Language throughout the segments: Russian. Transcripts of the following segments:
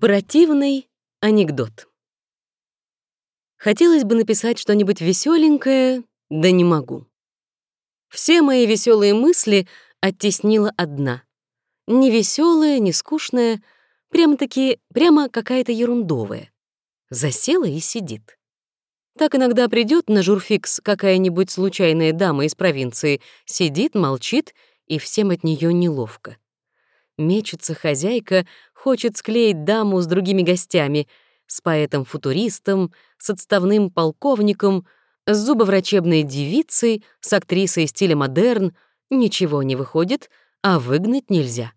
Противный анекдот. Хотелось бы написать что-нибудь веселенькое, да не могу. Все мои веселые мысли оттеснила одна. Не веселая, не скучная, прямо-таки, прямо какая-то ерундовая. Засела и сидит. Так иногда придет на журфикс какая-нибудь случайная дама из провинции, сидит, молчит, и всем от нее неловко. Мечется хозяйка, хочет склеить даму с другими гостями, с поэтом-футуристом, с отставным полковником, с зубоврачебной девицей, с актрисой стиля модерн. Ничего не выходит, а выгнать нельзя.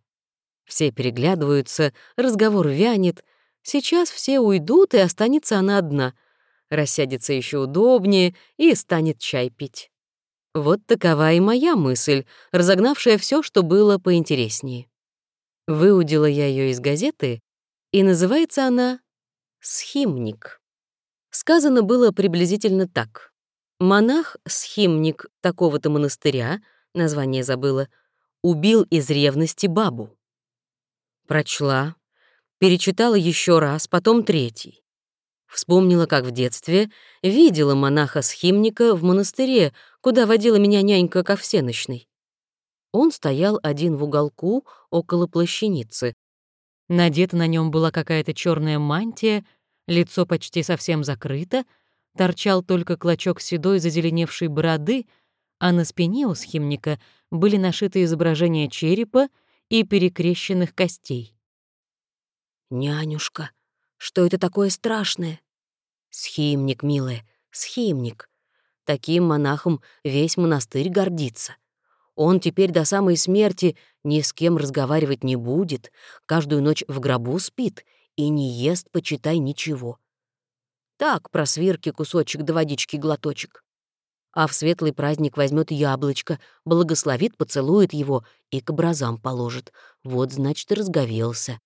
Все переглядываются, разговор вянет. Сейчас все уйдут, и останется она одна. Рассядется еще удобнее и станет чай пить. Вот такова и моя мысль, разогнавшая все, что было поинтереснее. Выудила я ее из газеты, и называется она «Схимник». Сказано было приблизительно так. Монах-схимник такого-то монастыря, название забыла, убил из ревности бабу. Прочла, перечитала еще раз, потом третий. Вспомнила, как в детстве видела монаха-схимника в монастыре, куда водила меня нянька ко всеночной. Он стоял один в уголку около плащаницы. Надета на нем была какая-то черная мантия, лицо почти совсем закрыто, торчал только клочок седой зазеленевшей бороды, а на спине у схимника были нашиты изображения черепа и перекрещенных костей. «Нянюшка, что это такое страшное?» «Схимник, милая, схимник. Таким монахом весь монастырь гордится. Он теперь до самой смерти ни с кем разговаривать не будет, каждую ночь в гробу спит и не ест, почитай, ничего. Так, про свирки кусочек да водички глоточек. А в светлый праздник возьмет яблочко, благословит, поцелует его и к образам положит. Вот, значит, разговелся.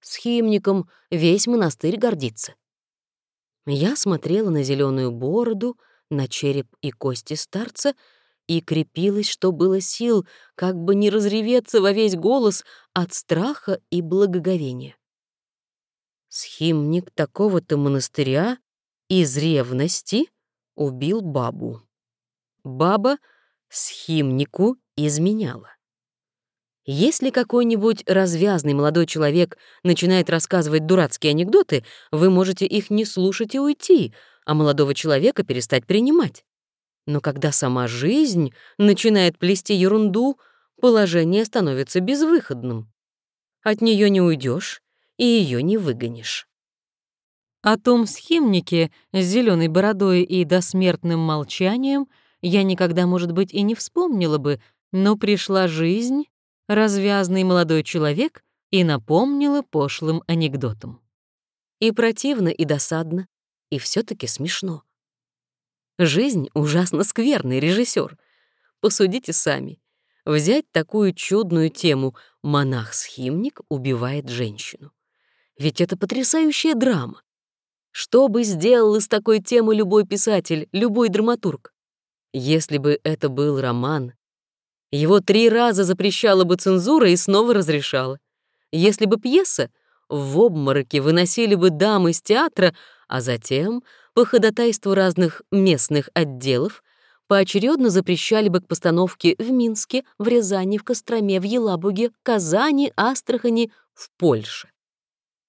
С химником весь монастырь гордится. Я смотрела на зеленую бороду, на череп и кости старца — и крепилась, что было сил, как бы не разреветься во весь голос от страха и благоговения. Схимник такого-то монастыря из ревности убил бабу. Баба схимнику изменяла. Если какой-нибудь развязный молодой человек начинает рассказывать дурацкие анекдоты, вы можете их не слушать и уйти, а молодого человека перестать принимать. Но когда сама жизнь начинает плести ерунду, положение становится безвыходным. От нее не уйдешь и ее не выгонишь. О том схимнике с зеленой бородой и досмертным молчанием я никогда, может быть, и не вспомнила бы, но пришла жизнь, развязный молодой человек, и напомнила пошлым анекдотом. И противно, и досадно, и все таки смешно. Жизнь ужасно скверный режиссер. Посудите сами. Взять такую чудную тему «Монах-схимник убивает женщину». Ведь это потрясающая драма. Что бы сделал из такой темы любой писатель, любой драматург? Если бы это был роман, его три раза запрещала бы цензура и снова разрешала. Если бы пьеса, в обмороке выносили бы дамы из театра, а затем по ходатайству разных местных отделов поочередно запрещали бы к постановке в Минске, в Рязани, в Костроме, в Елабуге, Казани, Астрахани, в Польше.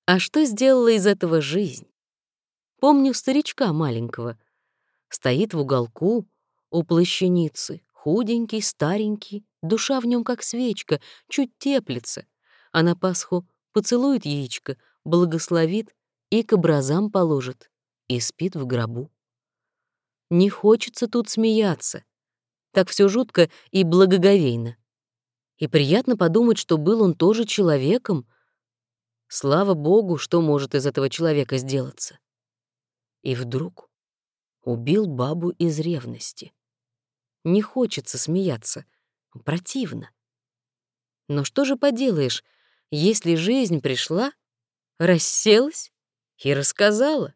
А что сделала из этого жизнь? Помню старичка маленького. Стоит в уголку у плащаницы, худенький, старенький, душа в нем как свечка, чуть теплится, а на Пасху поцелует яичко, благословит и к образам положит и спит в гробу. Не хочется тут смеяться. Так все жутко и благоговейно. И приятно подумать, что был он тоже человеком. Слава богу, что может из этого человека сделаться. И вдруг убил бабу из ревности. Не хочется смеяться, противно. Но что же поделаешь, если жизнь пришла, расселась и рассказала?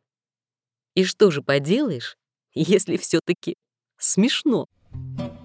И что же поделаешь, если все таки смешно? Thank you.